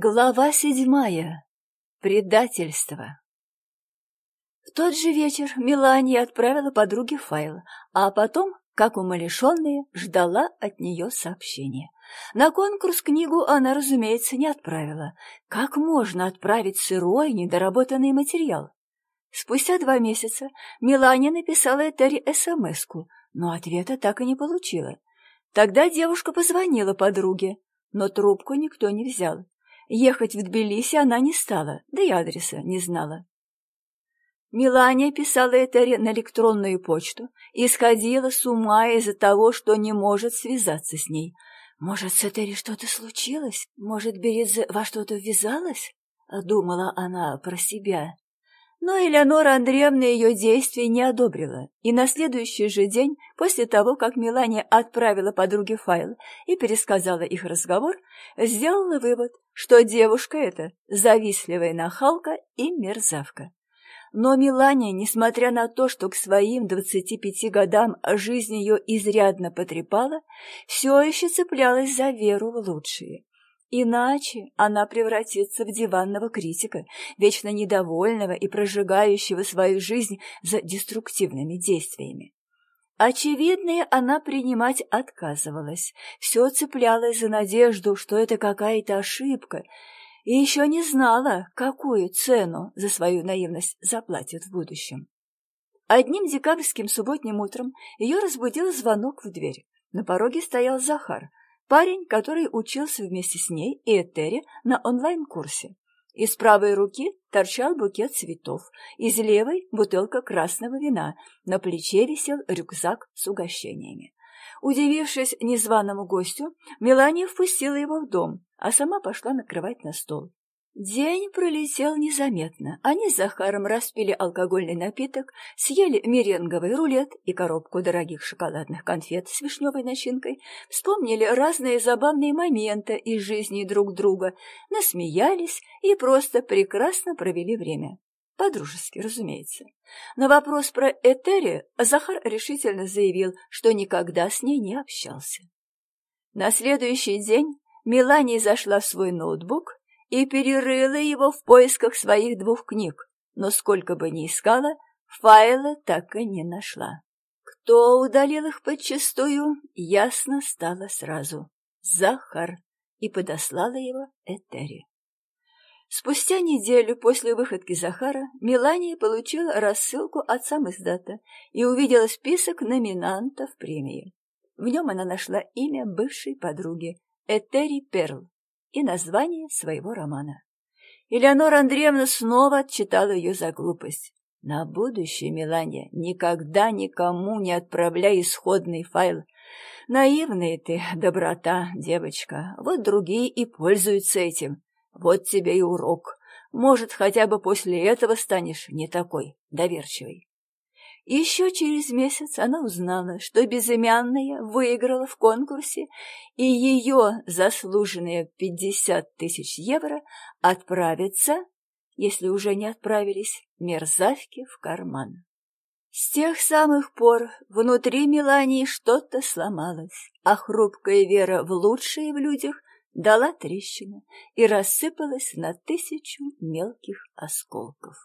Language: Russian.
Глава седьмая. Предательство. В тот же вечер Мелания отправила подруге файл, а потом, как умалишенная, ждала от нее сообщения. На конкурс книгу она, разумеется, не отправила. Как можно отправить сырой, недоработанный материал? Спустя два месяца Мелания написала Этери смс но ответа так и не получила. Тогда девушка позвонила подруге, но трубку никто не взял. Ехать в Тбилиси она не стала, да и адреса не знала. Милания писала Этери на электронную почту и сходила с ума из-за того, что не может связаться с ней. Может, с Этери что-то случилось? Может, Беридзе во что-то ввязалась? Думала она про себя. Но Элеонора Андреевна ее действий не одобрила, и на следующий же день, после того, как Мелания отправила подруге файл и пересказала их разговор, сделала вывод, что девушка эта завистливая нахалка и мерзавка. Но Милания, несмотря на то, что к своим двадцати пяти годам жизнь ее изрядно потрепала, все еще цеплялась за веру в лучшее. Иначе она превратится в диванного критика, вечно недовольного и прожигающего свою жизнь за деструктивными действиями. Очевидное она принимать отказывалась, все цеплялась за надежду, что это какая-то ошибка, и еще не знала, какую цену за свою наивность заплатит в будущем. Одним декабрьским субботним утром ее разбудил звонок в дверь. На пороге стоял Захар, Парень, который учился вместе с ней и Этери на онлайн-курсе. Из правой руки торчал букет цветов, из левой — бутылка красного вина, на плече висел рюкзак с угощениями. Удивившись незваному гостю, Мелания впустила его в дом, а сама пошла накрывать на стол. День пролетел незаметно. Они с Захаром распили алкогольный напиток, съели меренговый рулет и коробку дорогих шоколадных конфет с вишневой начинкой, вспомнили разные забавные моменты из жизни друг друга, насмеялись и просто прекрасно провели время. По-дружески, разумеется. На вопрос про Этери Захар решительно заявил, что никогда с ней не общался. На следующий день Мелания зашла в свой ноутбук и перерыла его в поисках своих двух книг, но сколько бы ни искала, файла так и не нашла. Кто удалил их подчистую, ясно стало сразу. Захар. И подослала его Этери. Спустя неделю после выходки Захара Мелания получила рассылку от сам издата и увидела список номинантов премии. В нем она нашла имя бывшей подруги Этери Перл и название своего романа. Элеонора Андреевна снова отчитала ее за глупость. На будущее, Мелания, никогда никому не отправляй исходный файл. Наивная ты, доброта, девочка, вот другие и пользуются этим. Вот тебе и урок. Может, хотя бы после этого станешь не такой доверчивой. Еще через месяц она узнала, что безымянная выиграла в конкурсе, и ее заслуженные пятьдесят тысяч евро отправятся, если уже не отправились, мерзавки в карман. С тех самых пор внутри Мелании что-то сломалось, а хрупкая вера в лучшее в людях дала трещину и рассыпалась на тысячу мелких осколков.